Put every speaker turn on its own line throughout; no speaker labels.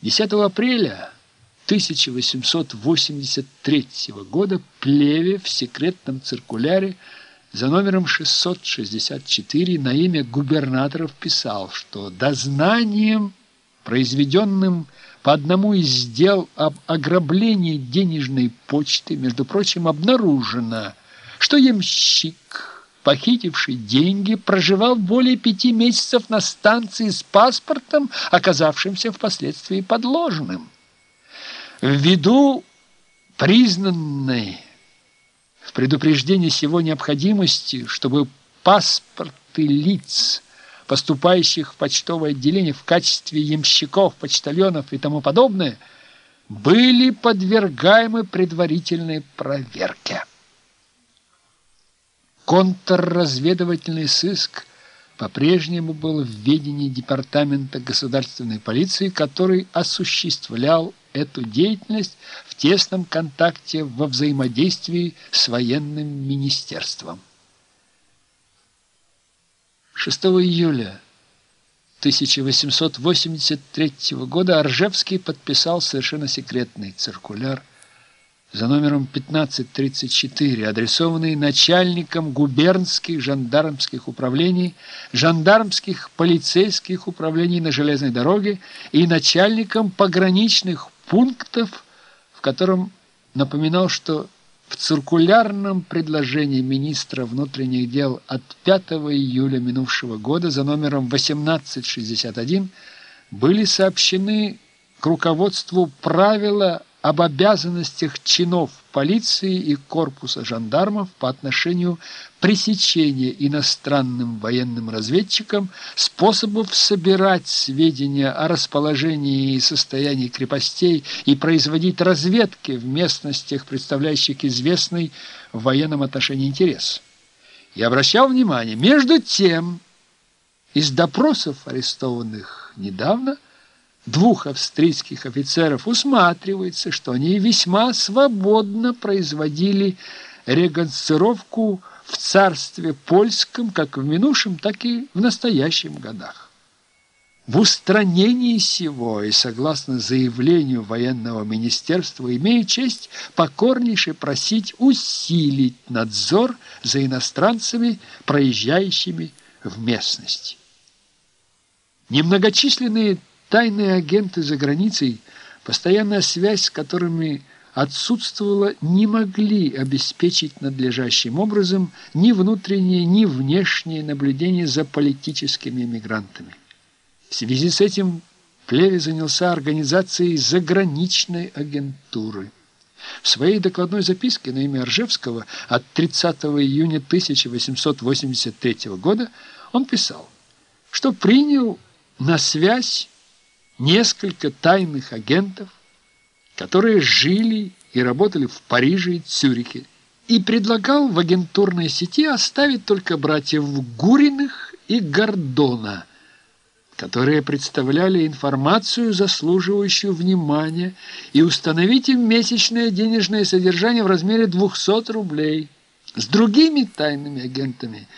10 апреля 1883 года Плеве в секретном циркуляре за номером 664 на имя губернаторов писал, что дознанием, произведенным по одному из дел об ограблении денежной почты, между прочим, обнаружено, что ямщик похитивший деньги, проживал более пяти месяцев на станции с паспортом, оказавшимся впоследствии подложным. Ввиду признанной в предупреждении сего необходимости, чтобы паспорты лиц, поступающих в почтовое отделение в качестве ямщиков, почтальонов и тому подобное, были подвергаемы предварительной проверке. Контрразведывательный сыск по-прежнему был в ведении Департамента государственной полиции, который осуществлял эту деятельность в тесном контакте во взаимодействии с военным министерством. 6 июля 1883 года Аржевский подписал совершенно секретный циркуляр за номером 1534, адресованный начальникам губернских жандармских управлений, жандармских полицейских управлений на железной дороге и начальникам пограничных пунктов, в котором напоминал, что в циркулярном предложении министра внутренних дел от 5 июля минувшего года за номером 1861 были сообщены к руководству правила об обязанностях чинов полиции и корпуса жандармов по отношению пресечения иностранным военным разведчикам способов собирать сведения о расположении и состоянии крепостей и производить разведки в местностях, представляющих известный в военном отношении интерес. И обращал внимание, между тем, из допросов арестованных недавно – двух австрийских офицеров усматривается, что они весьма свободно производили регансировку в царстве польском как в минувшем, так и в настоящем годах. В устранении сего и согласно заявлению военного министерства имею честь покорнейше просить усилить надзор за иностранцами, проезжающими в местности. Немногочисленные Тайные агенты за границей, постоянная связь с которыми отсутствовала, не могли обеспечить надлежащим образом ни внутреннее, ни внешнее наблюдение за политическими эмигрантами. В связи с этим Плеве занялся организацией заграничной агентуры. В своей докладной записке на имя Ржевского от 30 июня 1883 года он писал, что принял на связь несколько тайных агентов, которые жили и работали в Париже и Цюрихе, и предлагал в агентурной сети оставить только братьев Гуриных и Гордона, которые представляли информацию, заслуживающую внимания, и установить им месячное денежное содержание в размере 200 рублей. С другими тайными агентами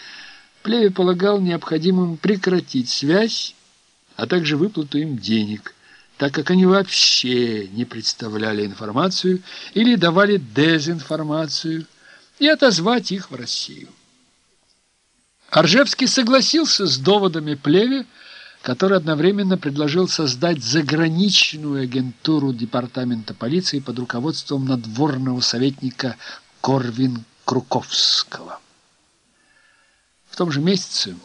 Плеве полагал необходимым прекратить связь а также выплату им денег, так как они вообще не представляли информацию или давали дезинформацию, и отозвать их в Россию. Аржевский согласился с доводами Плеве, который одновременно предложил создать заграничную агентуру департамента полиции под руководством надворного советника Корвин Круковского. В том же месяце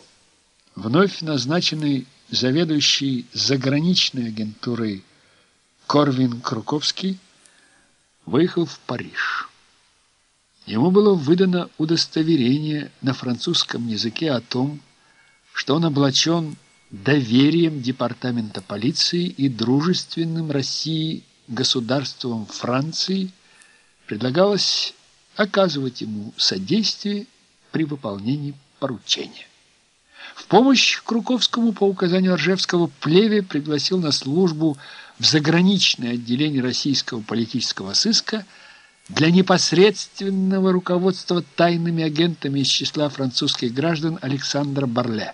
вновь назначенный заведующий заграничной агентурой Корвин Круковский выехал в Париж. Ему было выдано удостоверение на французском языке о том, что он облачен доверием Департамента полиции и дружественным России государством Франции, предлагалось оказывать ему содействие при выполнении поручения. В помощь Круковскому по указанию Ржевского Плеве пригласил на службу в заграничное отделение российского политического сыска для непосредственного руководства тайными агентами из числа французских граждан Александра Барле.